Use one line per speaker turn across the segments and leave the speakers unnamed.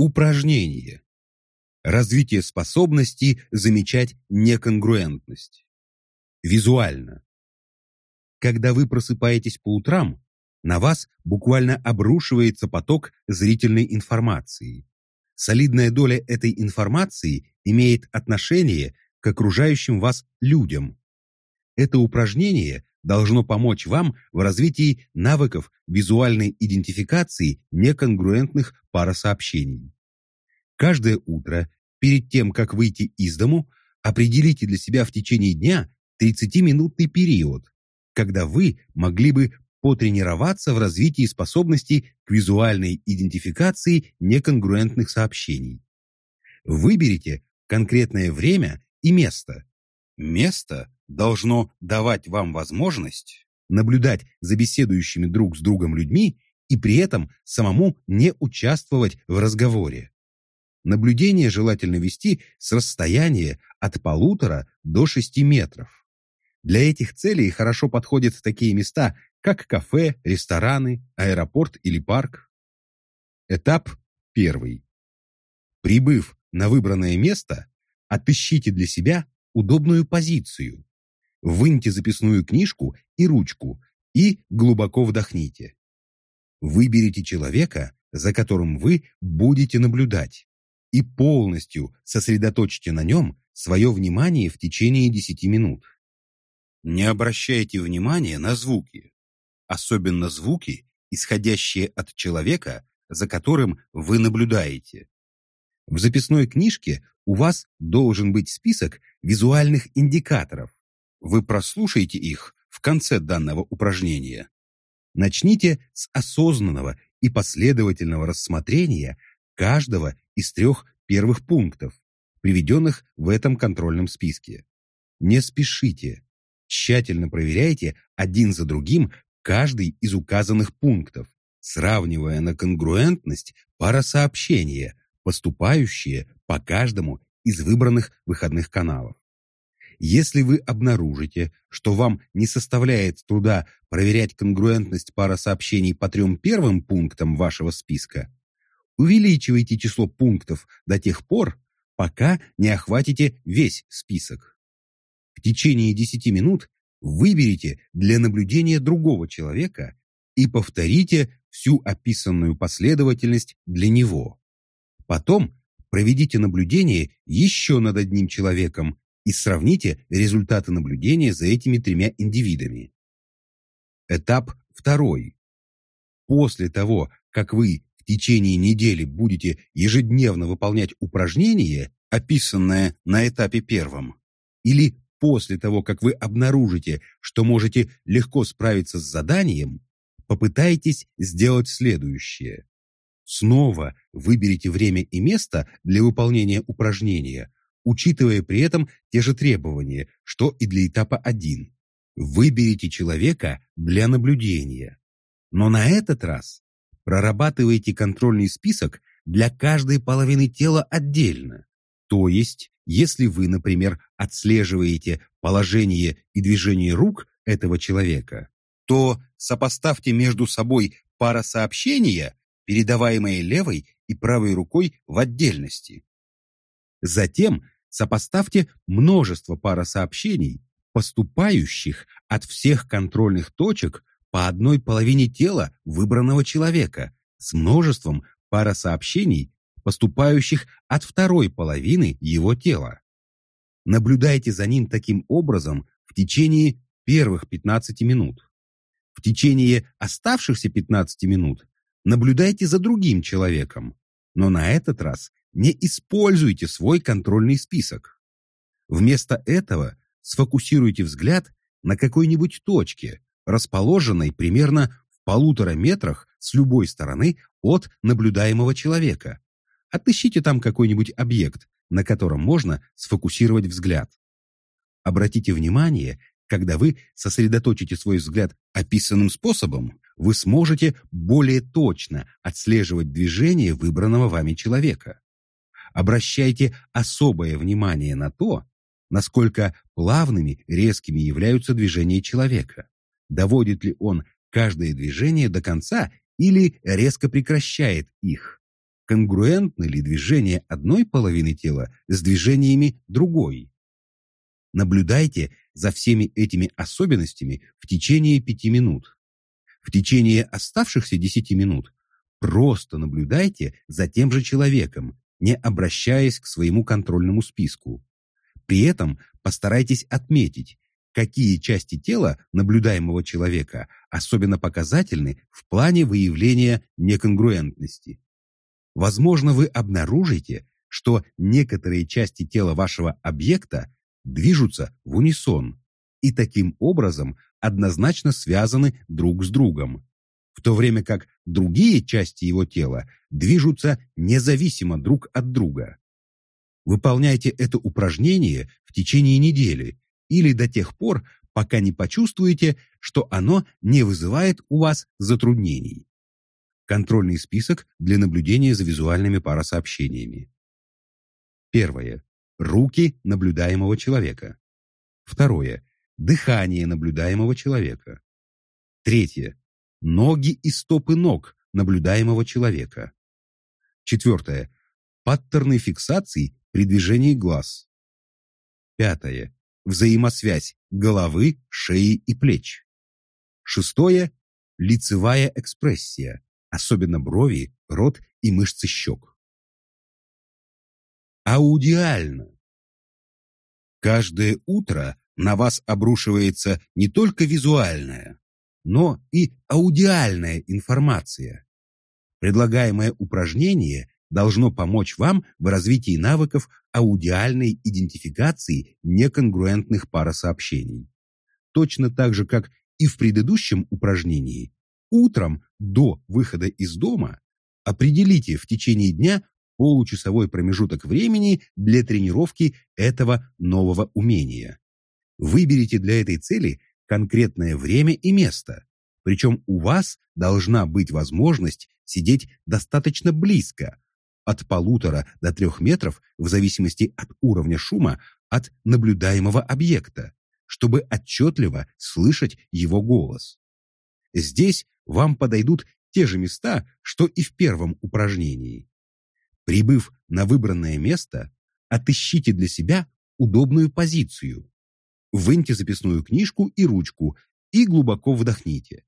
Упражнение. Развитие способности замечать неконгруентность. Визуально. Когда вы просыпаетесь по утрам, на вас буквально обрушивается поток зрительной информации. Солидная доля этой информации имеет отношение к окружающим вас людям. Это упражнение должно помочь вам в развитии навыков визуальной идентификации неконгруентных парасообщений. Каждое утро, перед тем, как выйти из дому, определите для себя в течение дня 30-минутный период, когда вы могли бы потренироваться в развитии способностей к визуальной идентификации неконгруентных сообщений. Выберите конкретное время и место. Место должно давать вам возможность наблюдать за беседующими друг с другом людьми и при этом самому не участвовать в разговоре. Наблюдение желательно вести с расстояния от полутора до шести метров. Для этих целей хорошо подходят такие места, как кафе, рестораны, аэропорт или парк. Этап первый. Прибыв на выбранное место, отыщите для себя удобную позицию. Выньте записную книжку и ручку и глубоко вдохните. Выберите человека, за которым вы будете наблюдать, и полностью сосредоточьте на нем свое внимание в течение 10 минут. Не обращайте внимания на звуки, особенно звуки, исходящие от человека, за которым вы наблюдаете. В записной книжке у вас должен быть список визуальных индикаторов. Вы прослушаете их в конце данного упражнения. Начните с осознанного и последовательного рассмотрения каждого из трех первых пунктов, приведенных в этом контрольном списке. Не спешите. Тщательно проверяйте один за другим каждый из указанных пунктов, сравнивая на конгруентность парасообщения, поступающие по каждому из выбранных выходных каналов. Если вы обнаружите, что вам не составляет труда проверять конгруентность парасообщений по трем первым пунктам вашего списка, увеличивайте число пунктов до тех пор, пока не охватите весь список. В течение 10 минут выберите для наблюдения другого человека и повторите всю описанную последовательность для него. Потом проведите наблюдение еще над одним человеком и сравните результаты наблюдения за этими тремя индивидами. Этап второй. После того, как вы в течение недели будете ежедневно выполнять упражнение, описанное на этапе первом, или после того, как вы обнаружите, что можете легко справиться с заданием, попытайтесь сделать следующее. Снова выберите время и место для выполнения упражнения, учитывая при этом те же требования, что и для этапа 1. Выберите человека для наблюдения. Но на этот раз прорабатывайте контрольный список для каждой половины тела отдельно. То есть если вы, например, отслеживаете положение и движение рук этого человека, то сопоставьте между собой парасообщения, передаваемые левой и правой рукой в отдельности. Затем сопоставьте множество парасообщений, поступающих от всех контрольных точек по одной половине тела выбранного человека с множеством парасообщений, поступающих от второй половины его тела. Наблюдайте за ним таким образом в течение первых 15 минут. В течение оставшихся 15 минут наблюдайте за другим человеком, но на этот раз не используйте свой контрольный список. Вместо этого сфокусируйте взгляд на какой-нибудь точке, расположенной примерно в полутора метрах с любой стороны от наблюдаемого человека, Отыщите там какой-нибудь объект, на котором можно сфокусировать взгляд. Обратите внимание, когда вы сосредоточите свой взгляд описанным способом, вы сможете более точно отслеживать движение выбранного вами человека. Обращайте особое внимание на то, насколько плавными, резкими являются движения человека. Доводит ли он каждое движение до конца или резко прекращает их. конгруентны ли движения одной половины тела с движениями другой. Наблюдайте за всеми этими особенностями в течение пяти минут. В течение оставшихся десяти минут просто наблюдайте за тем же человеком, не обращаясь к своему контрольному списку. При этом постарайтесь отметить, какие части тела наблюдаемого человека особенно показательны в плане выявления неконгруентности. Возможно, вы обнаружите, что некоторые части тела вашего объекта движутся в унисон и таким образом однозначно связаны друг с другом, в то время как другие части его тела движутся независимо друг от друга. Выполняйте это упражнение в течение недели или до тех пор, пока не почувствуете, что оно не вызывает у вас затруднений. Контрольный список для наблюдения за визуальными парасообщениями. Первое. Руки наблюдаемого человека. Второе. Дыхание наблюдаемого человека. Третье. Ноги и стопы ног наблюдаемого человека. Четвертое. Паттерны фиксации при движении глаз. Пятое. Взаимосвязь головы, шеи и плеч. Шестое. Лицевая экспрессия, особенно брови, рот и мышцы щек. Аудиально. Каждое утро на вас обрушивается не только визуальная, но и аудиальная информация. Предлагаемое упражнение должно помочь вам в развитии навыков аудиальной идентификации неконгруентных парасообщений. Точно так же, как и в предыдущем упражнении, утром до выхода из дома определите в течение дня получасовой промежуток времени для тренировки этого нового умения. Выберите для этой цели конкретное время и место, причем у вас должна быть возможность сидеть достаточно близко, от полутора до трех метров в зависимости от уровня шума от наблюдаемого объекта, чтобы отчетливо слышать его голос. Здесь вам подойдут те же места, что и в первом упражнении. Прибыв на выбранное место, отыщите для себя удобную позицию. Выньте записную книжку и ручку и глубоко вдохните.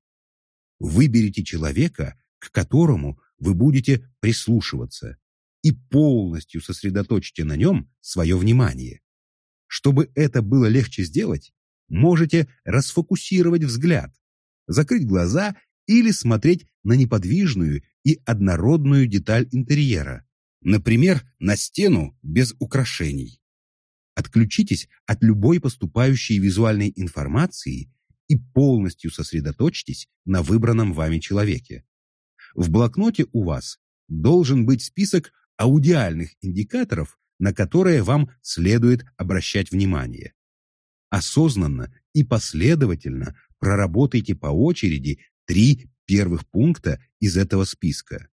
Выберите человека, к которому вы будете прислушиваться, и полностью сосредоточьте на нем свое внимание. Чтобы это было легче сделать, можете расфокусировать взгляд, закрыть глаза или смотреть на неподвижную и однородную деталь интерьера, например, на стену без украшений. Отключитесь от любой поступающей визуальной информации и полностью сосредоточьтесь на выбранном вами человеке. В блокноте у вас должен быть список аудиальных индикаторов, на которые вам следует обращать внимание. Осознанно и последовательно проработайте по очереди три первых пункта из этого списка.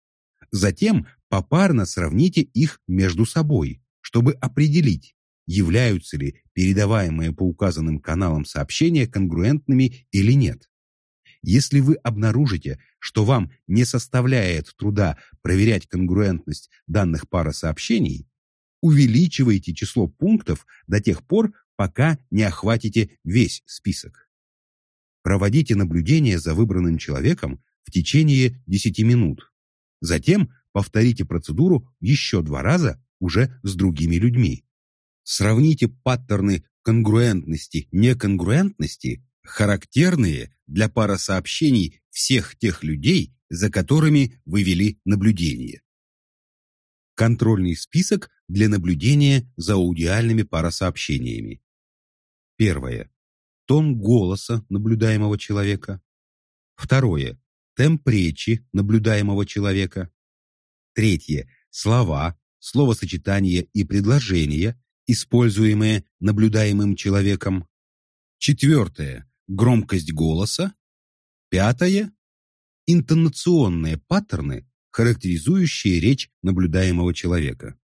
Затем попарно сравните их между собой, чтобы определить, являются ли передаваемые по указанным каналам сообщения конгруентными или нет. Если вы обнаружите, что вам не составляет труда проверять конгруентность данных пара сообщений, увеличивайте число пунктов до тех пор, пока не охватите весь список. Проводите наблюдение за выбранным человеком в течение 10 минут. Затем повторите процедуру еще два раза уже с другими людьми. Сравните паттерны конгруентности, неконгруентности характерные для парасообщений всех тех людей, за которыми вы вели наблюдение. Контрольный список для наблюдения за аудиальными парасообщениями. Первое. Тон голоса наблюдаемого человека. Второе. Темп речи наблюдаемого человека. Третье. Слова, словосочетания и предложения, используемые наблюдаемым человеком. Четвертое громкость голоса. Пятое – интонационные паттерны, характеризующие речь наблюдаемого человека.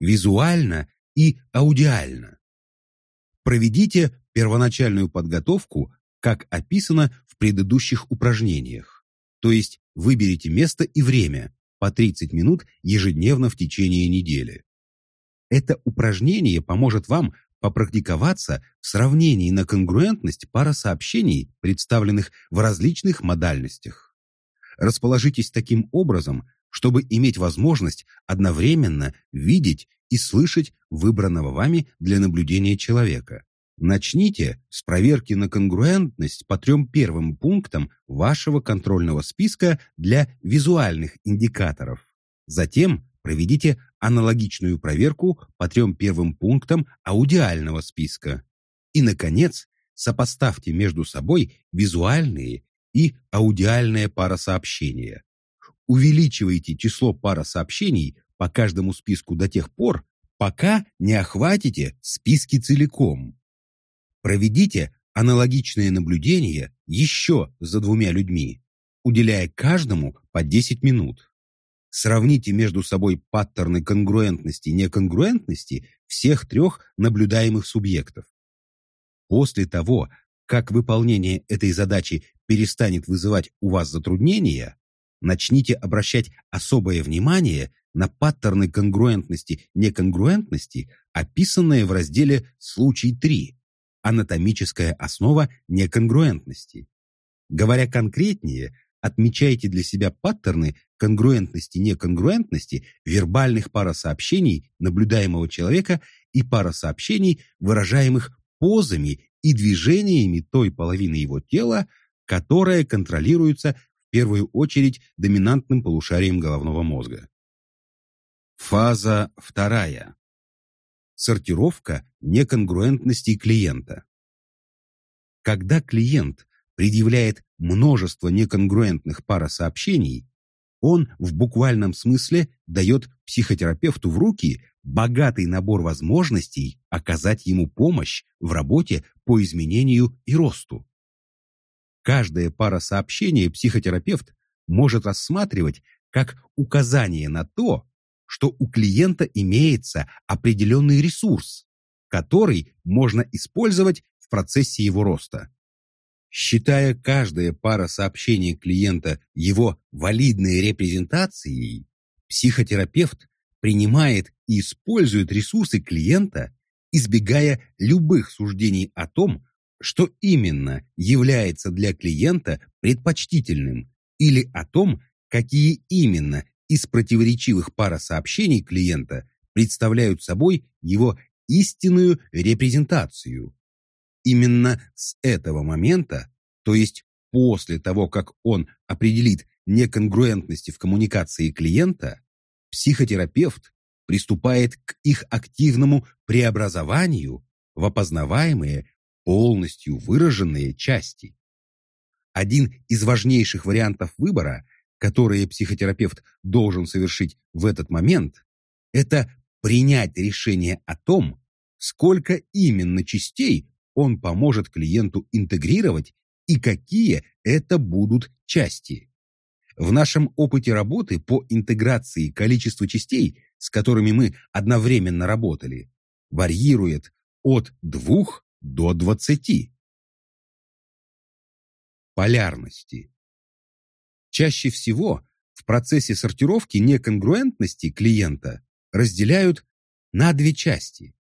Визуально и аудиально. Проведите первоначальную подготовку, как описано в предыдущих упражнениях. То есть выберите место и время, по 30 минут ежедневно в течение недели. Это упражнение поможет вам попрактиковаться в сравнении на конгруентность пара сообщений, представленных в различных модальностях. Расположитесь таким образом, чтобы иметь возможность одновременно видеть и слышать выбранного вами для наблюдения человека. Начните с проверки на конгруентность по трем первым пунктам вашего контрольного списка для визуальных индикаторов. Затем проведите аналогичную проверку по трем первым пунктам аудиального списка. И, наконец, сопоставьте между собой визуальные и аудиальные парасообщения. Увеличивайте число парасообщений по каждому списку до тех пор, пока не охватите списки целиком. Проведите аналогичные наблюдения еще за двумя людьми, уделяя каждому по 10 минут. Сравните между собой паттерны конгруентности и неконгруентности всех трех наблюдаемых субъектов. После того, как выполнение этой задачи перестанет вызывать у вас затруднения, начните обращать особое внимание на паттерны конгруентности-неконгруентности, описанные в разделе «Случай 3» анатомическая основа неконгруентности. Говоря конкретнее, отмечайте для себя паттерны конгруентности-неконгруентности вербальных парасообщений наблюдаемого человека и парасообщений, выражаемых позами и движениями той половины его тела, которая контролируется в первую очередь доминантным полушарием головного мозга. Фаза вторая. Сортировка неконгруентностей клиента. Когда клиент предъявляет множество неконгруентных парасообщений, он в буквальном смысле дает психотерапевту в руки богатый набор возможностей оказать ему помощь в работе по изменению и росту. Каждое парасообщение психотерапевт может рассматривать как указание на то, что у клиента имеется определенный ресурс, который можно использовать в процессе его роста. Считая каждая пара сообщений клиента его валидной репрезентацией, психотерапевт принимает и использует ресурсы клиента, избегая любых суждений о том, что именно является для клиента предпочтительным или о том, какие именно из противоречивых парасообщений клиента представляют собой его истинную репрезентацию. Именно с этого момента, то есть после того, как он определит неконгруентности в коммуникации клиента, психотерапевт приступает к их активному преобразованию в опознаваемые, полностью выраженные части. Один из важнейших вариантов выбора которые психотерапевт должен совершить в этот момент, это принять решение о том, сколько именно частей он поможет клиенту интегрировать и какие это будут части. В нашем опыте работы по интеграции количество частей, с которыми мы одновременно работали, варьирует от 2 до 20. Полярности. Чаще всего в процессе сортировки неконгруентности клиента разделяют на две части.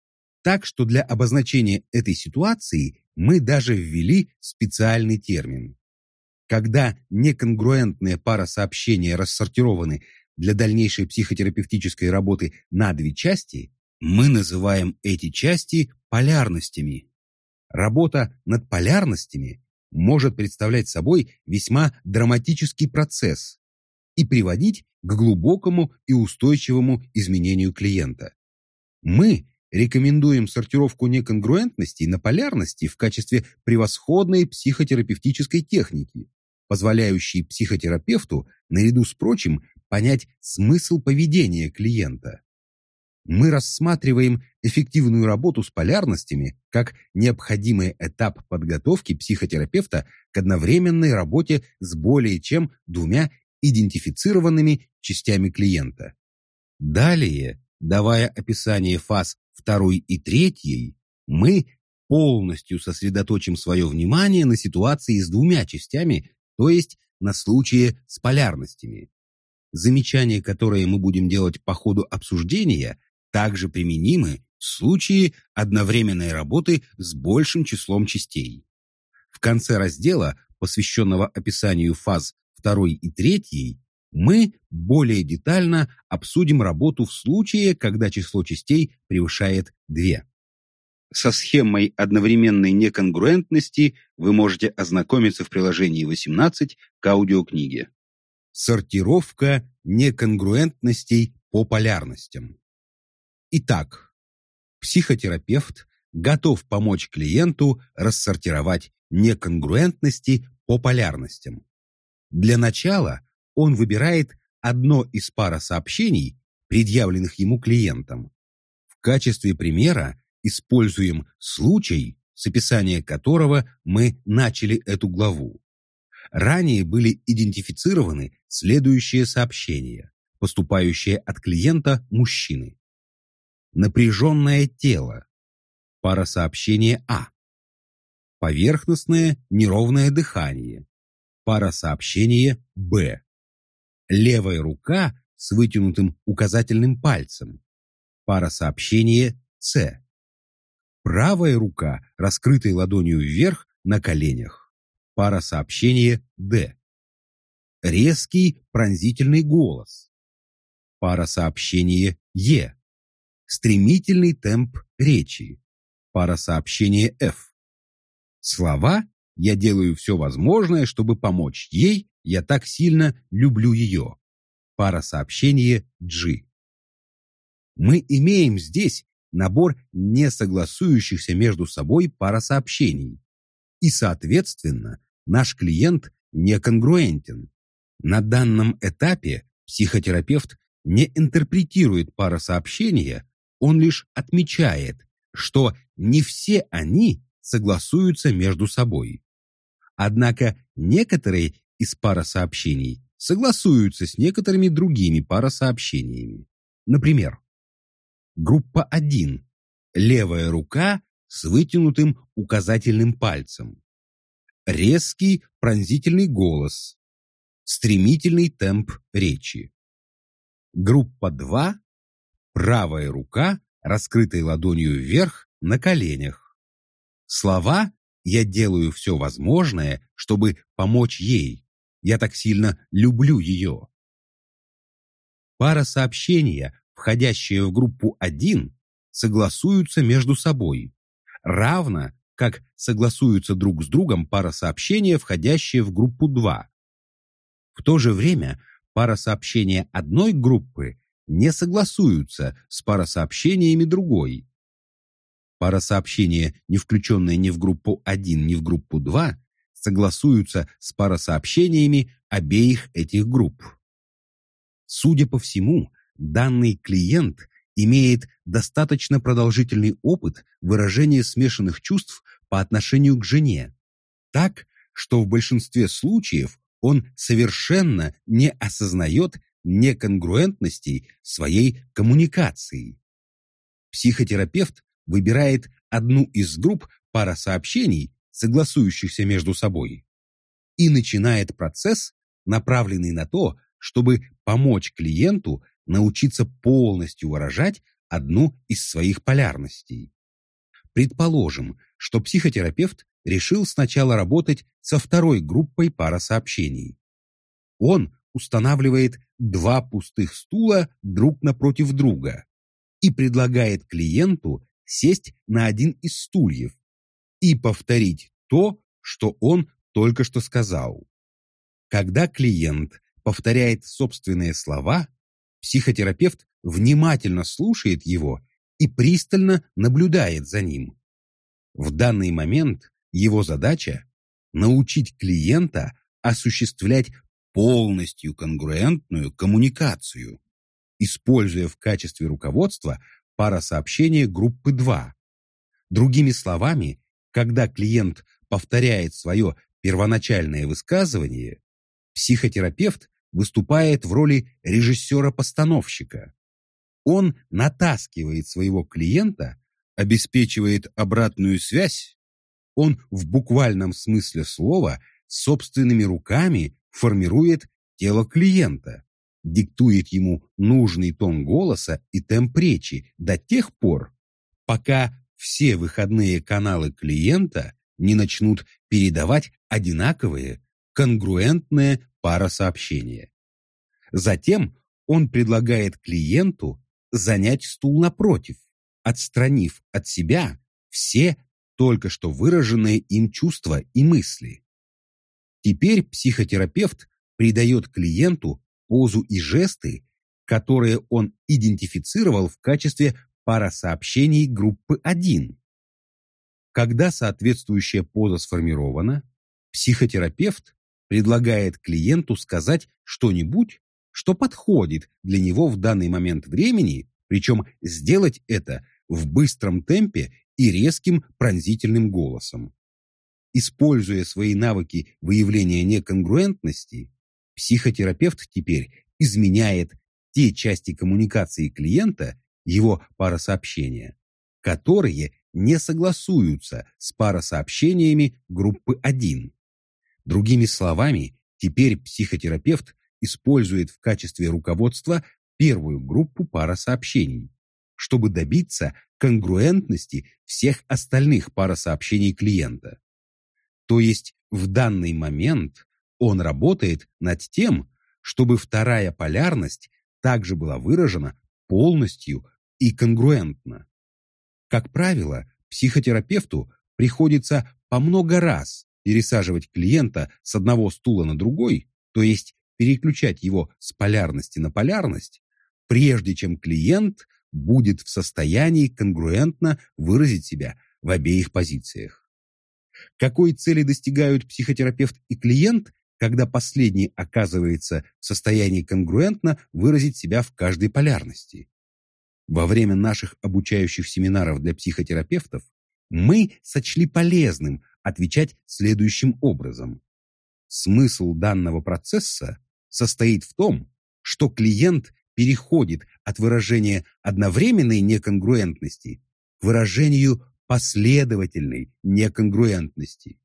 Так что для обозначения этой ситуации мы даже ввели специальный термин. Когда неконгруентные парасообщения рассортированы для дальнейшей психотерапевтической работы на две части, мы называем эти части полярностями. Работа над полярностями может представлять собой весьма драматический процесс и приводить к глубокому и устойчивому изменению клиента. Мы рекомендуем сортировку неконгруентностей на полярности в качестве превосходной психотерапевтической техники, позволяющей психотерапевту, наряду с прочим, понять смысл поведения клиента мы рассматриваем эффективную работу с полярностями как необходимый этап подготовки психотерапевта к одновременной работе с более чем двумя идентифицированными частями клиента. Далее, давая описание фаз второй и третьей, мы полностью сосредоточим свое внимание на ситуации с двумя частями, то есть на случае с полярностями. замечания, которые мы будем делать по ходу обсуждения, также применимы в случае одновременной работы с большим числом частей. В конце раздела, посвященного описанию фаз 2 и 3, мы более детально обсудим работу в случае, когда число частей превышает 2. Со схемой одновременной неконгруентности вы можете ознакомиться в приложении 18 к аудиокниге. Сортировка неконгруентностей по полярностям. Итак, психотерапевт готов помочь клиенту рассортировать неконгруентности по полярностям. Для начала он выбирает одно из пара сообщений, предъявленных ему клиентом. В качестве примера используем случай, с описания которого мы начали эту главу. Ранее были идентифицированы следующие сообщения, поступающие от клиента мужчины. Напряженное тело. Пара сообщения А. Поверхностное неровное дыхание. Пара сообщения Б. Левая рука с вытянутым указательным пальцем. Пара сообщения С. Правая рука, раскрытой ладонью вверх на коленях. Пара сообщения Д. Резкий пронзительный голос. Пара сообщения Е. Стремительный темп речи. Пара сообщения F. Слова «Я делаю все возможное, чтобы помочь ей, я так сильно люблю ее». Пара сообщения G. Мы имеем здесь набор несогласующихся между собой парасообщений. И, соответственно, наш клиент неконгруентен. На данном этапе психотерапевт не интерпретирует парасообщения, он лишь отмечает, что не все они согласуются между собой. Однако некоторые из парасообщений согласуются с некоторыми другими парасообщениями. Например, Группа 1. Левая рука с вытянутым указательным пальцем. Резкий пронзительный голос. Стремительный темп речи. Группа 2. Правая рука, раскрытой ладонью вверх на коленях. Слова «Я делаю все возможное, чтобы помочь ей. Я так сильно люблю ее». Пара сообщения входящие в группу 1, согласуются между собой, равно как согласуются друг с другом пара сообщения, входящие в группу 2. В то же время пара сообщения одной группы не согласуются с парасообщениями другой. Пара сообщения, не включенные ни в группу 1, ни в группу 2, согласуются с парасообщениями обеих этих групп. Судя по всему, данный клиент имеет достаточно продолжительный опыт выражения смешанных чувств по отношению к жене, так, что в большинстве случаев он совершенно не осознает неконгруентности своей коммуникации. Психотерапевт выбирает одну из групп парасообщений, согласующихся между собой, и начинает процесс, направленный на то, чтобы помочь клиенту научиться полностью выражать одну из своих полярностей. Предположим, что психотерапевт решил сначала работать со второй группой парасообщений. Он устанавливает два пустых стула друг напротив друга и предлагает клиенту сесть на один из стульев и повторить то, что он только что сказал. Когда клиент повторяет собственные слова, Психотерапевт внимательно слушает его и пристально наблюдает за ним. В данный момент его задача – научить клиента осуществлять полностью конгруентную коммуникацию, используя в качестве руководства парасообщение группы 2. Другими словами, когда клиент повторяет свое первоначальное высказывание, психотерапевт выступает в роли режиссера-постановщика. Он натаскивает своего клиента, обеспечивает обратную связь, он в буквальном смысле слова собственными руками формирует тело клиента, диктует ему нужный тон голоса и темп речи до тех пор, пока все выходные каналы клиента не начнут передавать одинаковые, конгруентные парасообщения. Затем он предлагает клиенту занять стул напротив, отстранив от себя все только что выраженные им чувства и мысли. Теперь психотерапевт придает клиенту позу и жесты, которые он идентифицировал в качестве парасообщений группы 1. Когда соответствующая поза сформирована, психотерапевт предлагает клиенту сказать что-нибудь, что подходит для него в данный момент времени, причем сделать это в быстром темпе и резким пронзительным голосом. Используя свои навыки выявления неконгруентности, психотерапевт теперь изменяет те части коммуникации клиента, его парасообщения, которые не согласуются с парасообщениями группы 1. Другими словами, теперь психотерапевт использует в качестве руководства первую группу парасообщений, чтобы добиться конгруентности всех остальных парасообщений клиента. То есть в данный момент он работает над тем, чтобы вторая полярность также была выражена полностью и конгруентно. Как правило, психотерапевту приходится по много раз пересаживать клиента с одного стула на другой, то есть переключать его с полярности на полярность, прежде чем клиент будет в состоянии конгруентно выразить себя в обеих позициях. Какой цели достигают психотерапевт и клиент, когда последний оказывается в состоянии конгруентно выразить себя в каждой полярности? Во время наших обучающих семинаров для психотерапевтов мы сочли полезным отвечать следующим образом. Смысл данного процесса состоит в том, что клиент переходит от выражения одновременной неконгруентности к выражению последовательной неконгруентности.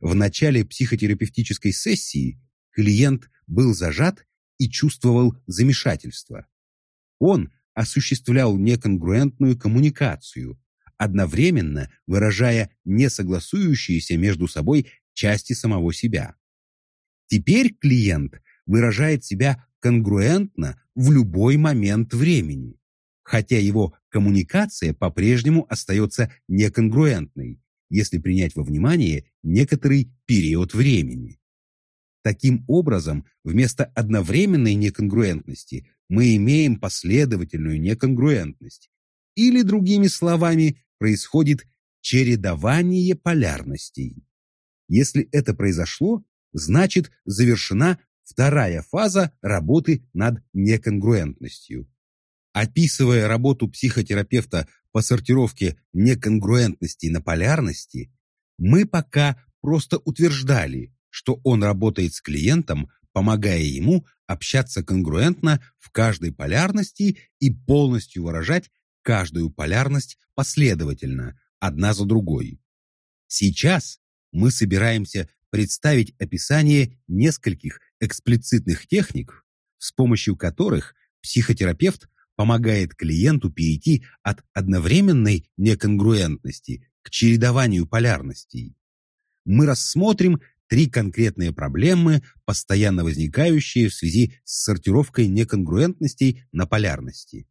В начале психотерапевтической сессии клиент был зажат и чувствовал замешательство. Он осуществлял неконгруентную коммуникацию, одновременно выражая несогласующиеся между собой части самого себя. Теперь клиент выражает себя конгруентно в любой момент времени, хотя его коммуникация по-прежнему остается неконгруентной, если принять во внимание некоторый период времени. Таким образом, вместо одновременной неконгруентности мы имеем последовательную неконгруентность, или, другими словами, происходит чередование полярностей. Если это произошло, значит завершена вторая фаза работы над неконгруентностью. Описывая работу психотерапевта по сортировке неконгруентности на полярности, мы пока просто утверждали, что он работает с клиентом, помогая ему общаться конгруентно в каждой полярности и полностью выражать каждую полярность последовательно, одна за другой. Сейчас мы собираемся представить описание нескольких эксплицитных техник, с помощью которых психотерапевт помогает клиенту перейти от одновременной неконгруентности к чередованию полярностей. Мы рассмотрим три конкретные проблемы, постоянно возникающие в связи с сортировкой неконгруентностей на полярности.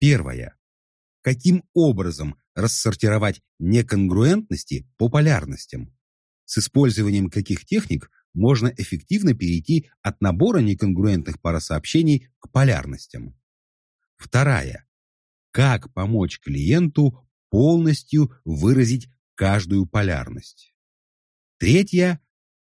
Первая. Каким образом рассортировать неконгруентности по полярностям? С использованием каких техник можно эффективно перейти от набора неконгруентных парасообщений к полярностям? Вторая. Как помочь клиенту полностью выразить каждую полярность? Третья.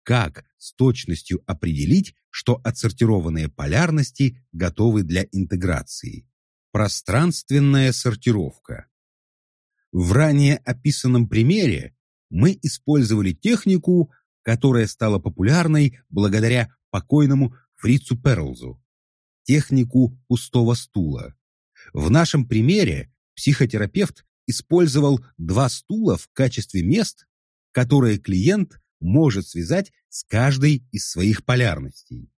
Как с точностью определить, что отсортированные полярности готовы для интеграции? Пространственная сортировка. В ранее описанном примере мы использовали технику, которая стала популярной благодаря покойному Фрицу Перлзу, технику пустого стула. В нашем примере психотерапевт использовал два стула в качестве мест, которые клиент может связать с каждой из своих полярностей.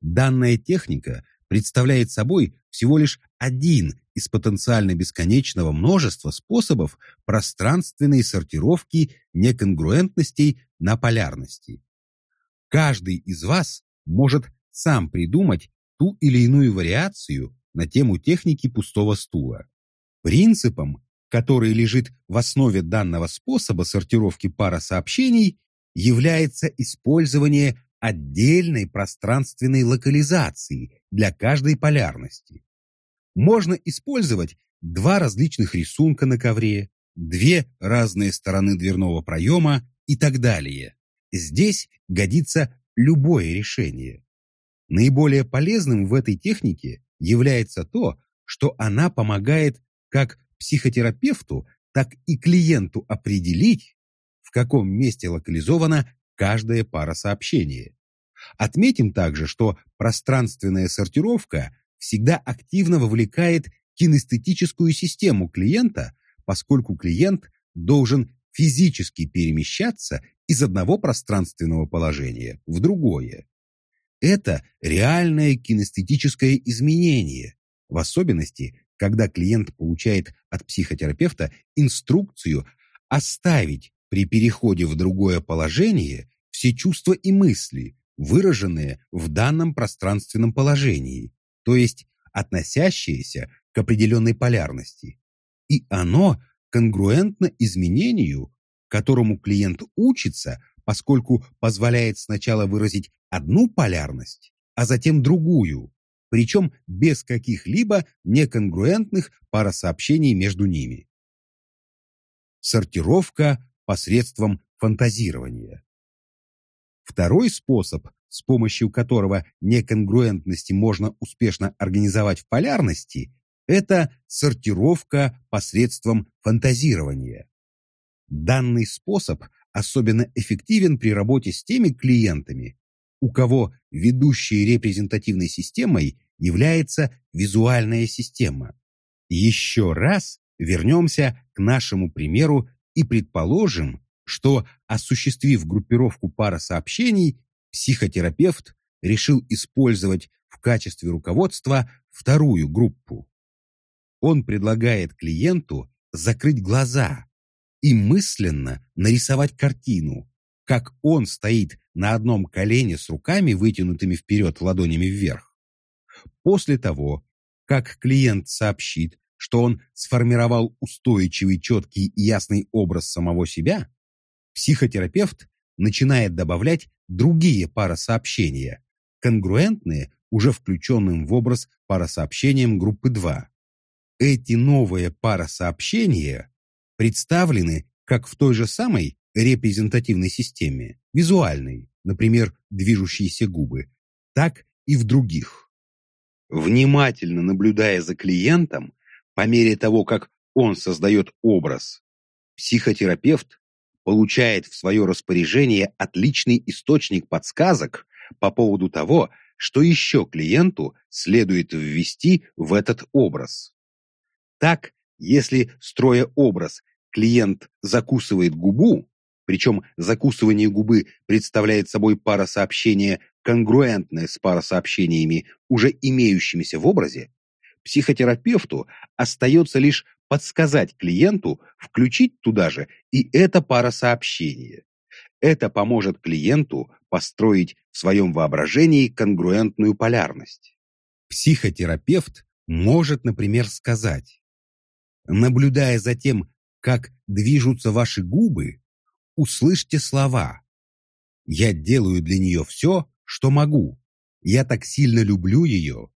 Данная техника представляет собой всего лишь один из потенциально бесконечного множества способов пространственной сортировки неконгруентностей на полярности. Каждый из вас может сам придумать ту или иную вариацию на тему техники пустого стула. Принципом, который лежит в основе данного способа сортировки пара сообщений, является использование отдельной пространственной локализации для каждой полярности. Можно использовать два различных рисунка на ковре, две разные стороны дверного проема и так далее. Здесь годится любое решение. Наиболее полезным в этой технике является то, что она помогает как психотерапевту, так и клиенту определить, в каком месте локализована каждая пара сообщения. Отметим также, что пространственная сортировка всегда активно вовлекает кинестетическую систему клиента, поскольку клиент должен физически перемещаться из одного пространственного положения в другое. Это реальное кинестетическое изменение, в особенности, когда клиент получает от психотерапевта инструкцию оставить при переходе в другое положение все чувства и мысли, выраженные в данном пространственном положении, то есть относящиеся к определенной полярности. И оно конгруентно изменению, которому клиент учится, поскольку позволяет сначала выразить одну полярность, а затем другую, причем без каких-либо неконгруентных парасообщений между ними. Сортировка посредством фантазирования. Второй способ, с помощью которого неконгруентности можно успешно организовать в полярности, это сортировка посредством фантазирования. Данный способ особенно эффективен при работе с теми клиентами, у кого ведущей репрезентативной системой является визуальная система. Еще раз вернемся к нашему примеру и предположим, что, осуществив группировку пара сообщений, психотерапевт решил использовать в качестве руководства вторую группу. Он предлагает клиенту закрыть глаза и мысленно нарисовать картину, как он стоит на одном колене с руками, вытянутыми вперед ладонями вверх. После того, как клиент сообщит, что он сформировал устойчивый, четкий и ясный образ самого себя, психотерапевт начинает добавлять другие парасообщения, конгруентные уже включенным в образ парасообщением группы 2. Эти новые парасообщения представлены как в той же самой репрезентативной системе, визуальной, например, движущиеся губы, так и в других. Внимательно наблюдая за клиентом, по мере того, как он создает образ, психотерапевт получает в свое распоряжение отличный источник подсказок по поводу того, что еще клиенту следует ввести в этот образ. Так, если, строя образ, клиент закусывает губу, причем закусывание губы представляет собой парасообщение, конгруентное с парасообщениями, уже имеющимися в образе, психотерапевту остается лишь подсказать клиенту включить туда же и это парасообщение. Это поможет клиенту построить в своем воображении конгруентную полярность. Психотерапевт может, например, сказать, наблюдая за тем, как движутся ваши губы, услышьте слова. Я делаю для нее все, что могу. Я так сильно люблю ее.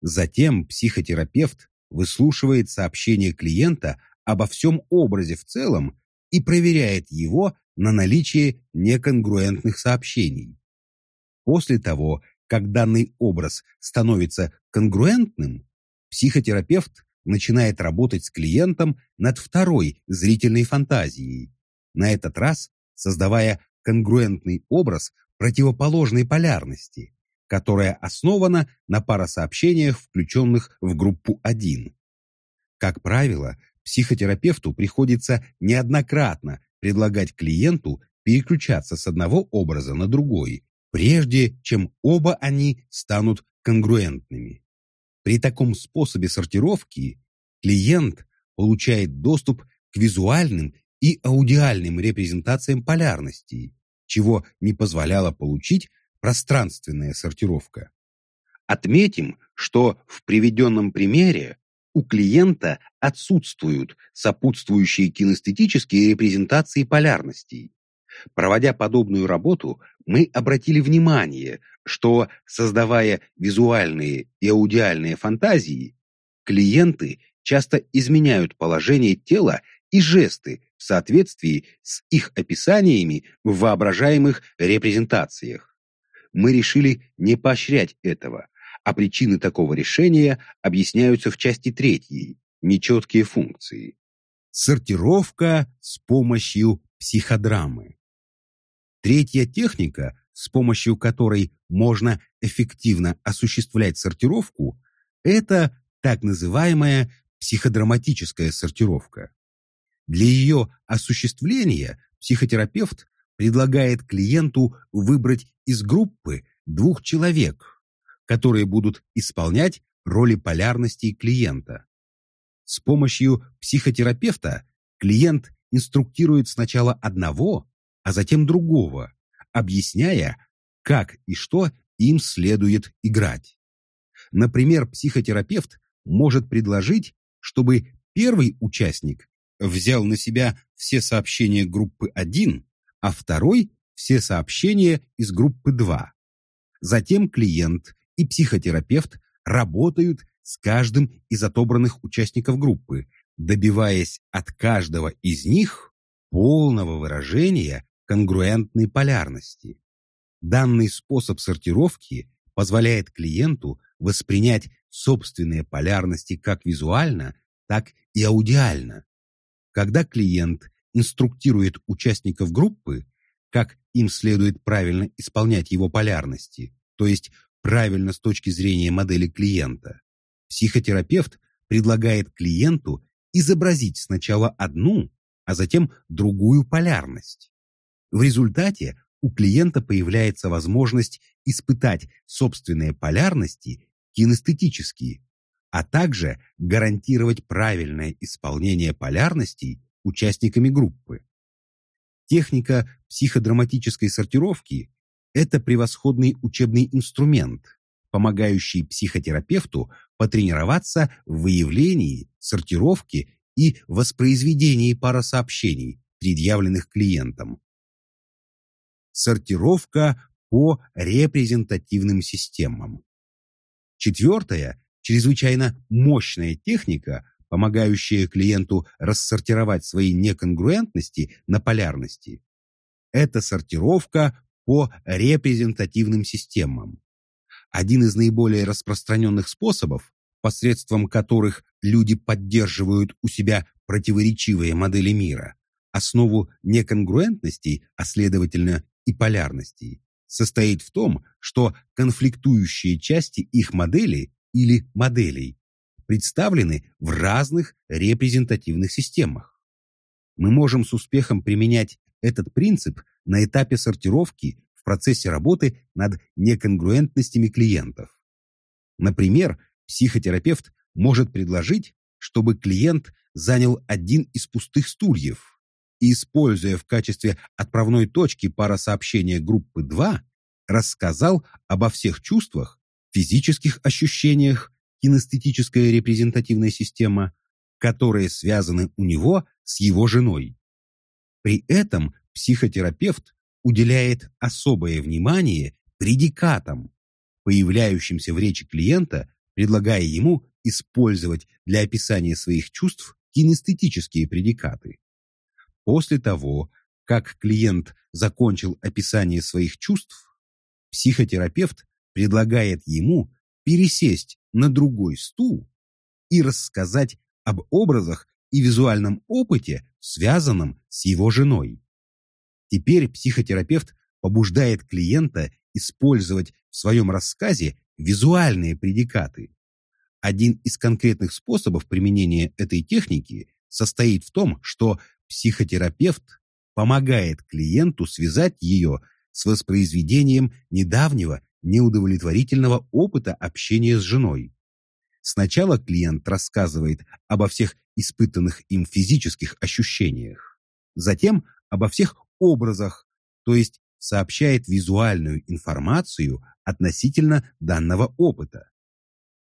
Затем психотерапевт выслушивает сообщение клиента обо всем образе в целом и проверяет его на наличие неконгруентных сообщений. После того, как данный образ становится конгруентным, психотерапевт начинает работать с клиентом над второй зрительной фантазией, на этот раз создавая конгруентный образ противоположной полярности, которая основана на парасообщениях, включенных в группу 1. Как правило, психотерапевту приходится неоднократно предлагать клиенту переключаться с одного образа на другой, прежде чем оба они станут конгруентными. При таком способе сортировки клиент получает доступ к визуальным и аудиальным репрезентациям полярностей, чего не позволяла получить пространственная сортировка. Отметим, что в приведенном примере у клиента отсутствуют сопутствующие кинестетические репрезентации полярностей. Проводя подобную работу, мы обратили внимание, что, создавая визуальные и аудиальные фантазии, клиенты часто изменяют положение тела и жесты в соответствии с их описаниями в воображаемых репрезентациях. Мы решили не поощрять этого, а причины такого решения объясняются в части третьей – нечеткие функции. Сортировка с помощью психодрамы. Третья техника, с помощью которой можно эффективно осуществлять сортировку, это так называемая психодраматическая сортировка. Для ее осуществления психотерапевт предлагает клиенту выбрать из группы двух человек, которые будут исполнять роли полярности клиента. С помощью психотерапевта клиент инструктирует сначала одного, а затем другого, объясняя, как и что им следует играть. Например, психотерапевт может предложить, чтобы первый участник взял на себя все сообщения группы 1, а второй – все сообщения из группы 2. Затем клиент и психотерапевт работают с каждым из отобранных участников группы, добиваясь от каждого из них полного выражения конгруентной полярности. Данный способ сортировки позволяет клиенту воспринять собственные полярности как визуально, так и аудиально. Когда клиент инструктирует участников группы, как им следует правильно исполнять его полярности, то есть правильно с точки зрения модели клиента, психотерапевт предлагает клиенту изобразить сначала одну, а затем другую полярность. В результате у клиента появляется возможность испытать собственные полярности кинестетически, а также гарантировать правильное исполнение полярностей участниками группы. Техника психодраматической сортировки – это превосходный учебный инструмент, помогающий психотерапевту потренироваться в выявлении, сортировке и воспроизведении парасообщений, предъявленных клиентам сортировка по репрезентативным системам. Четвертая, чрезвычайно мощная техника, помогающая клиенту рассортировать свои неконгруентности на полярности, это сортировка по репрезентативным системам. Один из наиболее распространенных способов, посредством которых люди поддерживают у себя противоречивые модели мира, основу неконгруентностей, а следовательно и полярностей состоит в том, что конфликтующие части их модели или моделей представлены в разных репрезентативных системах. Мы можем с успехом применять этот принцип на этапе сортировки в процессе работы над неконгруентностями клиентов. Например, психотерапевт может предложить, чтобы клиент занял один из пустых стульев и, используя в качестве отправной точки парасообщения группы 2, рассказал обо всех чувствах, физических ощущениях, кинестетическая репрезентативная система, которые связаны у него с его женой. При этом психотерапевт уделяет особое внимание предикатам, появляющимся в речи клиента, предлагая ему использовать для описания своих чувств кинестетические предикаты. После того, как клиент закончил описание своих чувств, психотерапевт предлагает ему пересесть на другой стул и рассказать об образах и визуальном опыте, связанном с его женой. Теперь психотерапевт побуждает клиента использовать в своем рассказе визуальные предикаты. Один из конкретных способов применения этой техники состоит в том, что психотерапевт помогает клиенту связать ее с воспроизведением недавнего неудовлетворительного опыта общения с женой. Сначала клиент рассказывает обо всех испытанных им физических ощущениях, затем обо всех образах, то есть сообщает визуальную информацию относительно данного опыта.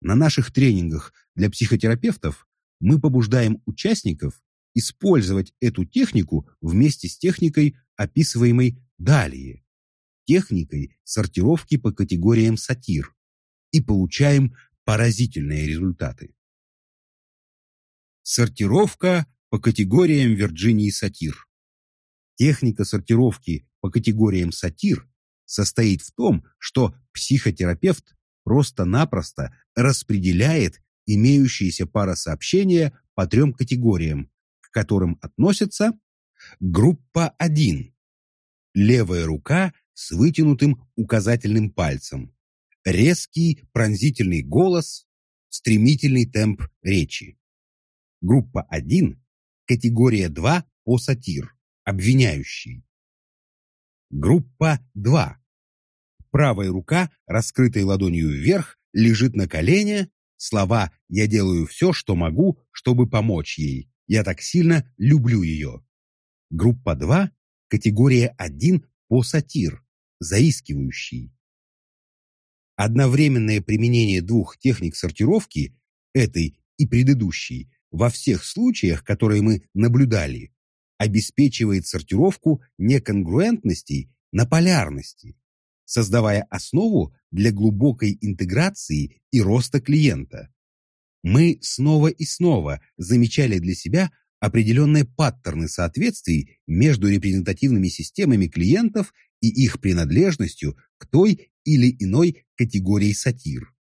На наших тренингах для психотерапевтов мы побуждаем участников использовать эту технику вместе с техникой, описываемой далее, техникой сортировки по категориям сатир, и получаем поразительные результаты. Сортировка по категориям Вирджинии сатир. Техника сортировки по категориям сатир состоит в том, что психотерапевт просто-напросто распределяет имеющиеся парасообщения по трем категориям, к которым относятся группа 1 левая рука с вытянутым указательным пальцем, резкий пронзительный голос, стремительный темп речи. Группа 1, категория 2 по сатир, обвиняющий. Группа 2. Правая рука, раскрытой ладонью вверх, лежит на колене, слова «я делаю все, что могу, чтобы помочь ей», «я так сильно люблю ее». Группа 2, категория 1 по сатир, заискивающий. Одновременное применение двух техник сортировки, этой и предыдущей, во всех случаях, которые мы наблюдали, обеспечивает сортировку неконгруентностей на полярности, создавая основу для глубокой интеграции и роста клиента. Мы снова и снова замечали для себя определенные паттерны соответствий между репрезентативными системами клиентов и их принадлежностью к той или иной категории сатир.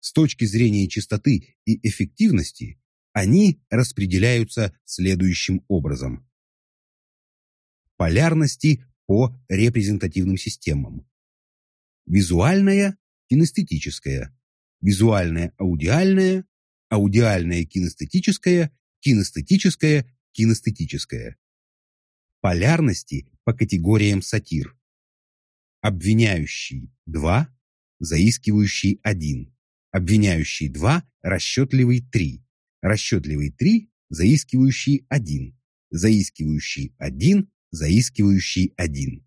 С точки зрения частоты и эффективности они распределяются следующим образом. Полярности по репрезентативным системам. Визуальная, кинестетическая, визуальная, аудиальная, аудиальная, кинестетическая, кинестетическая, кинестетическая. Полярности по категориям сатир обвиняющий 2, заискивающий 1, обвиняющий 2, расчетливый 3, расчетливый 3, заискивающий 1, заискивающий 1, заискивающий 1.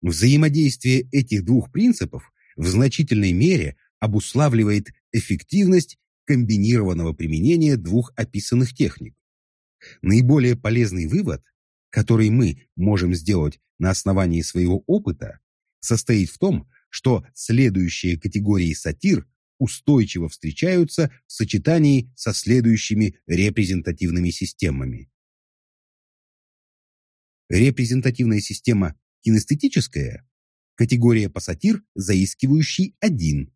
Взаимодействие этих двух принципов в значительной мере обуславливает эффективность комбинированного применения двух описанных техник. Наиболее полезный вывод, который мы можем сделать на основании своего опыта состоит в том, что следующие категории сатир устойчиво встречаются в сочетании со следующими репрезентативными системами. Репрезентативная система кинестетическая – категория пассатир, заискивающий один.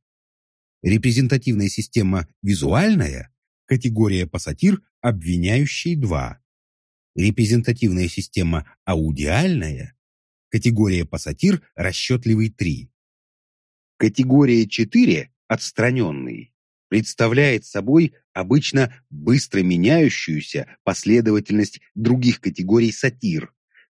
Репрезентативная система визуальная – категория пассатир, обвиняющий два. Репрезентативная система аудиальная Категория пассатир расчетливый 3. Категория 4 отстраненный представляет собой обычно быстро меняющуюся последовательность других категорий сатир,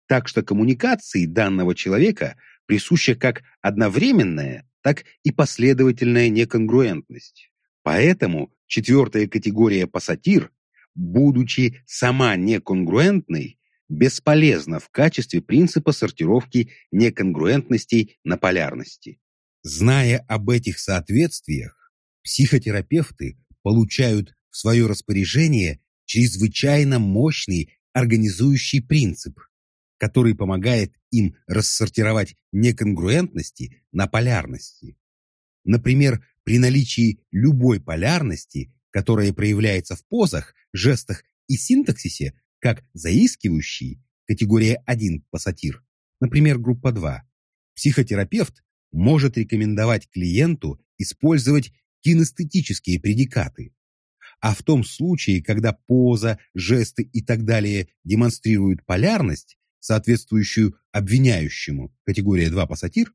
так что коммуникации данного человека присуща как одновременная, так и последовательная неконгруентность. Поэтому четвертая категория пассатир, будучи сама неконгруентной, бесполезно в качестве принципа сортировки неконгруентностей на полярности. Зная об этих соответствиях, психотерапевты получают в свое распоряжение чрезвычайно мощный организующий принцип, который помогает им рассортировать неконгруентности на полярности. Например, при наличии любой полярности, которая проявляется в позах, жестах и синтаксисе, как заискивающий, категория 1 пассатир, например, группа 2, психотерапевт может рекомендовать клиенту использовать кинестетические предикаты. А в том случае, когда поза, жесты и так далее демонстрируют полярность, соответствующую обвиняющему, категория 2 пассатир,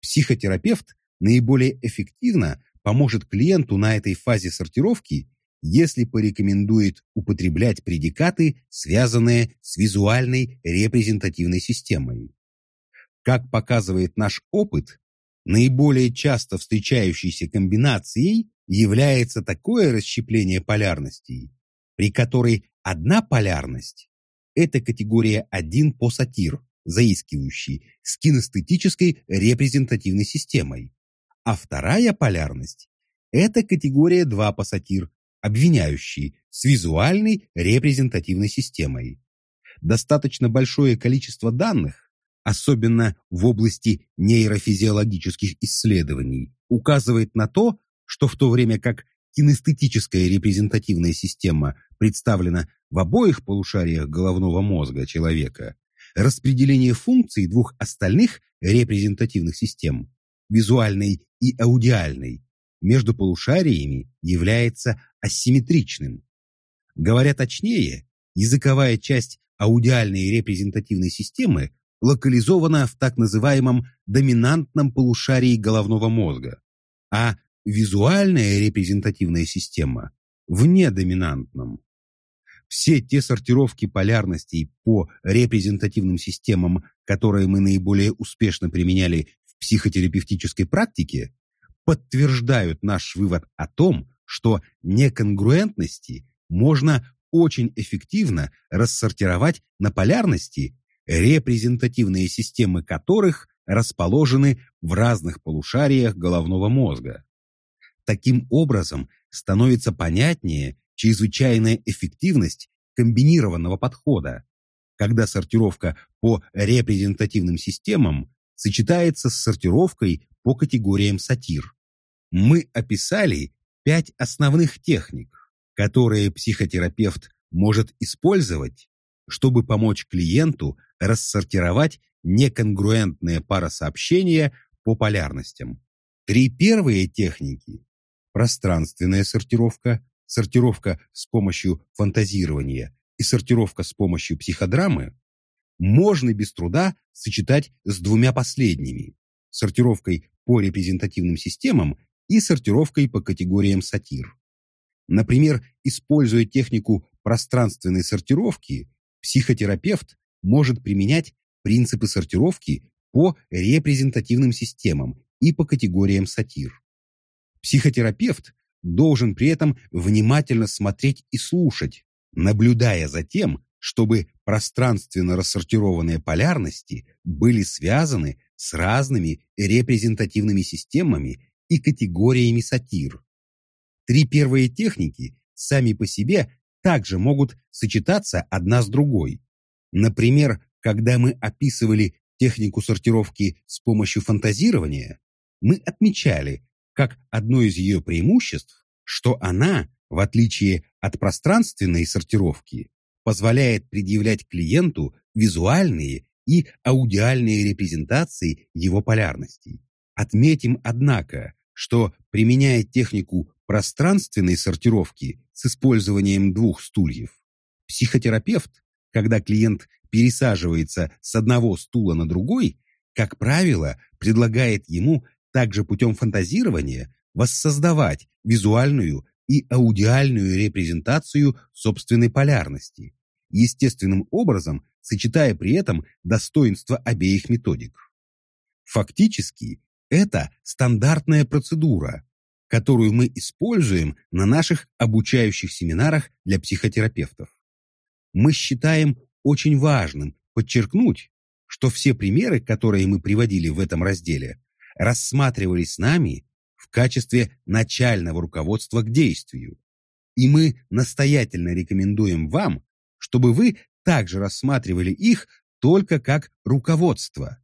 психотерапевт наиболее эффективно поможет клиенту на этой фазе сортировки если порекомендует употреблять предикаты, связанные с визуальной репрезентативной системой. Как показывает наш опыт, наиболее часто встречающейся комбинацией является такое расщепление полярностей, при которой одна полярность – это категория 1 по сатир, заискивающий, с кинестетической репрезентативной системой, а вторая полярность – это категория 2 по сатир, обвиняющий, с визуальной репрезентативной системой. Достаточно большое количество данных, особенно в области нейрофизиологических исследований, указывает на то, что в то время как кинестетическая репрезентативная система представлена в обоих полушариях головного мозга человека, распределение функций двух остальных репрезентативных систем, визуальной и аудиальной, между полушариями является асимметричным. Говоря точнее, языковая часть аудиальной репрезентативной системы локализована в так называемом доминантном полушарии головного мозга, а визуальная репрезентативная система в недоминантном. Все те сортировки полярностей по репрезентативным системам, которые мы наиболее успешно применяли психотерапевтической практике, подтверждают наш вывод о том, что неконгруентности можно очень эффективно рассортировать на полярности, репрезентативные системы которых расположены в разных полушариях головного мозга. Таким образом, становится понятнее чрезвычайная эффективность комбинированного подхода, когда сортировка по репрезентативным системам сочетается с сортировкой по категориям сатир. Мы описали пять основных техник, которые психотерапевт может использовать, чтобы помочь клиенту рассортировать неконгруентные парасообщения по полярностям. Три первые техники – пространственная сортировка, сортировка с помощью фантазирования и сортировка с помощью психодрамы – можно без труда сочетать с двумя последними – сортировкой по репрезентативным системам и сортировкой по категориям сатир. Например, используя технику пространственной сортировки, психотерапевт может применять принципы сортировки по репрезентативным системам и по категориям сатир. Психотерапевт должен при этом внимательно смотреть и слушать, наблюдая за тем, чтобы пространственно рассортированные полярности были связаны с разными репрезентативными системами и категориями сатир. Три первые техники сами по себе также могут сочетаться одна с другой. Например, когда мы описывали технику сортировки с помощью фантазирования, мы отмечали, как одно из ее преимуществ, что она, в отличие от пространственной сортировки, позволяет предъявлять клиенту визуальные и аудиальные репрезентации его полярностей. Отметим, однако, что, применяя технику пространственной сортировки с использованием двух стульев, психотерапевт, когда клиент пересаживается с одного стула на другой, как правило, предлагает ему также путем фантазирования воссоздавать визуальную и аудиальную репрезентацию собственной полярности, естественным образом сочетая при этом достоинства обеих методик. Фактически, это стандартная процедура, которую мы используем на наших обучающих семинарах для психотерапевтов. Мы считаем очень важным подчеркнуть, что все примеры, которые мы приводили в этом разделе, рассматривались нами качестве начального руководства к действию. И мы настоятельно рекомендуем вам, чтобы вы также рассматривали их только как руководство.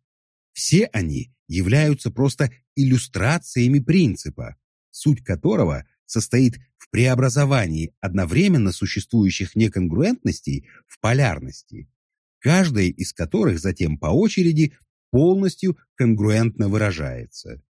Все они являются просто иллюстрациями принципа, суть которого состоит в преобразовании одновременно существующих неконгруентностей в полярности, каждая из которых затем по очереди полностью конгруентно выражается.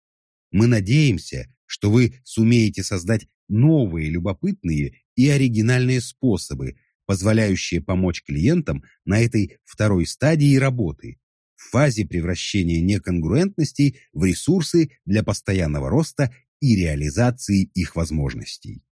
Мы надеемся, что вы сумеете создать новые любопытные и оригинальные способы, позволяющие помочь клиентам на этой второй стадии работы, в фазе превращения неконгруентностей в ресурсы для постоянного роста и реализации их возможностей.